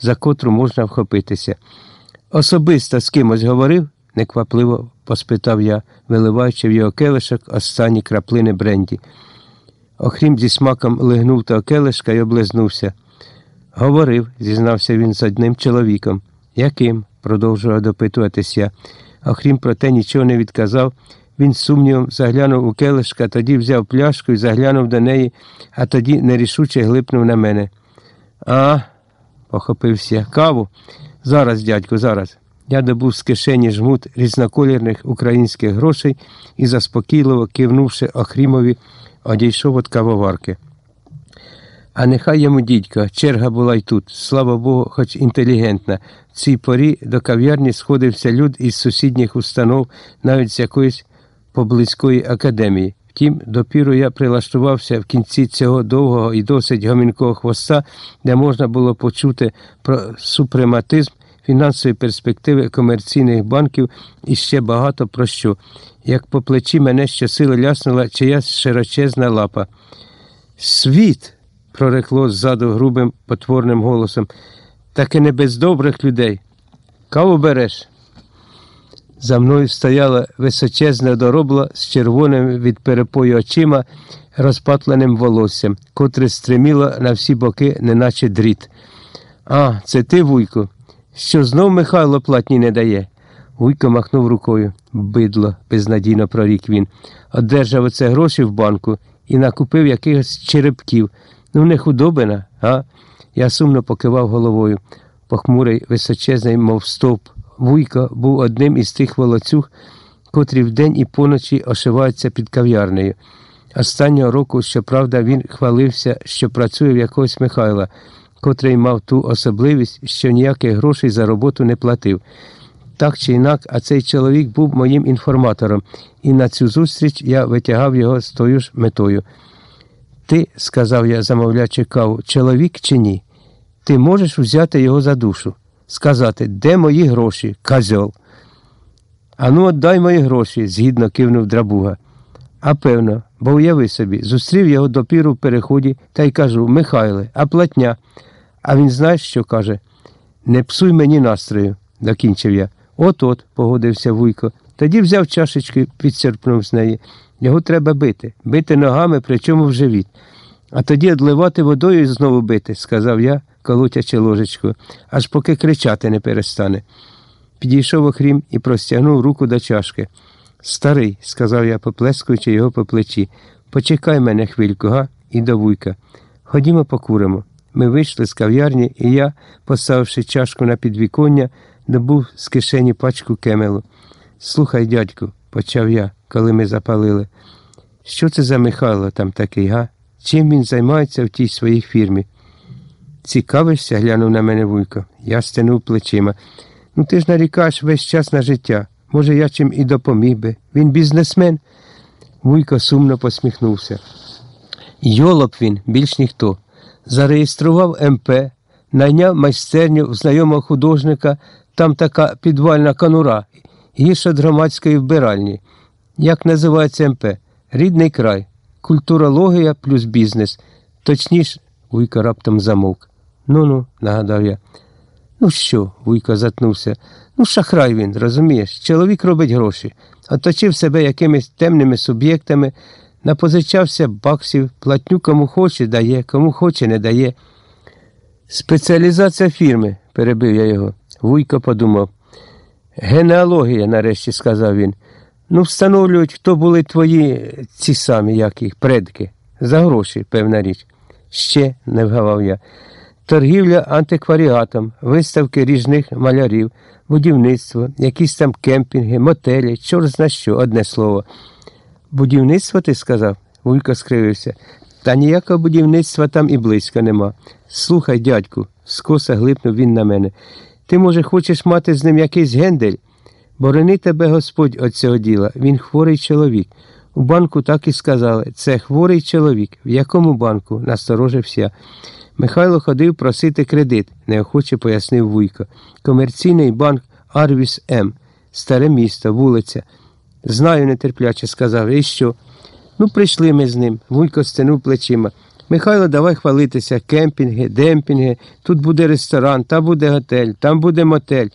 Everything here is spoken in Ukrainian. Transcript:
за котру можна вхопитися. Особисто з кимось говорив? неквапливо поспитав я, виливаючи в його келишок останні краплини бренді. Охрім зі смаком лигнув того келишка і облизнувся. Говорив, зізнався він з одним чоловіком. Яким? продовжував допитуватись я. Охрім про те нічого не відказав. Він сумнівом заглянув у келишка, тоді взяв пляшку і заглянув до неї, а тоді нерішуче глипнув на мене. А, похопився, каву. Зараз, дядьку, зараз. Я добув з кишені жмут різноколірних українських грошей і, заспокійливо кивнувши Охрімові, одійшов від кавоварки. А нехай йому дідька, черга була й тут, слава Богу, хоч інтелігентна. В цій порі до кав'ярні сходився люд із сусідніх установ, навіть з якоїсь поблизької академії. Втім, допіру я прилаштувався в кінці цього довгого і досить гомінкого хвоста, де можна було почути про супрематизм, фінансові перспективи комерційних банків і ще багато про що. Як по плечі мене щосили ляснула чиясь широчезна лапа. Світ! прорекло ззаду грубим потворним голосом. Таки не без добрих людей. Каву береш? За мною стояла височезна доробла з червоним від перепою очима, розпатленим волоссям, котре стриміло на всі боки, неначе дріт. А, це ти, Вуйко, що знов Михайло платні не дає. Вуйко махнув рукою. Бидло, безнадійно прорік він. Одержав оце гроші в банку і накупив якихось черепків. Ну, не худобина, а? Я сумно покивав головою. Похмурий, височезний, мов стовп. Вуйко був одним із тих волоцюг, котрі вдень і поночі ошиваються під кав'ярнею. Останнього року, щоправда, він хвалився, що працює в якогось Михайла, котрий мав ту особливість, що ніяких грошей за роботу не платив. Так чи інак, а цей чоловік був моїм інформатором, і на цю зустріч я витягав його з тою ж метою. Ти, сказав я, замовлячи каву, чоловік чи ні? Ти можеш взяти його за душу, сказати, де мої гроші, козьол. Ану, отдай мої гроші, згідно кивнув драбуга. А певно, бо уяви собі, зустрів його допіру в переході та й кажу Михайле, а платня. А він знаєш, що каже? Не псуй мені настрою, докінчив я. От от, погодився Вуйко. Тоді взяв чашечки, підсерпнув з неї. Його треба бити, бити ногами, причому в живіт. А тоді одливати водою і знову бити, сказав я, колотячи ложечку, аж поки кричати не перестане. Підійшов окрім і простягнув руку до чашки. Старий, сказав я, поплескуючи його по плечі, почекай мене хвильку, га, і до вуйка. Ходімо покуримо. Ми вийшли з кав'ярні, і я, поставивши чашку на підвіконня, добув з кишені пачку кемелу. Слухай, дядьку, почав я, коли ми запалили. Що це за Михайло там такий, га? Чим він займається в тій своїй фірмі? Цікавишся, глянув на мене вуйко. Я стенув плечима. Ну ти ж нарікаєш весь час на життя. Може, я чим і допоміг би. Він бізнесмен. Вуйко сумно посміхнувся. Йолоп він, більш ніхто. Зареєстрував МП, найняв майстерню в знайомого художника, там така підвальна конура, гірша громадської вбиральні. Як називається МП? Рідний край, культурологія плюс бізнес. Точніше, Вуйко раптом замовк. Ну ну, нагадав я. Ну що? Вуйко затнувся. Ну, шахрай він, розумієш, чоловік робить гроші, оточив себе якимись темними суб'єктами, напозичався баксів, платню кому хоче, дає, кому хоче, не дає. Спеціалізація фірми, перебив я його. Вуйко подумав. Генеалогія, нарешті сказав він. Ну, встановлюють, хто були твої ці самі, як їх, предки. За гроші, певна річ. Ще, не вгавав я. Торгівля антикваріатом, виставки ріжних малярів, будівництво, якісь там кемпінги, мотелі, чорт зна що, одне слово. Будівництво, ти сказав? Вуйко скривився. Та ніякого будівництва там і близько нема. Слухай, дядьку, скоса глипнув він на мене. Ти, може, хочеш мати з ним якийсь гендель? Борони тебе Господь від цього діла, він хворий чоловік. У банку так і сказали це хворий чоловік. В якому банку? насторожився. Михайло ходив просити кредит, неохоче пояснив Вуйко. Комерційний банк Арвіс М, старе місто, вулиця. Знаю, нетерпляче сказав. І що? Ну, прийшли ми з ним. Вуйко стенув плечима. Михайло, давай хвалитися, кемпінги, демпінги, тут буде ресторан, там буде готель, там буде мотель.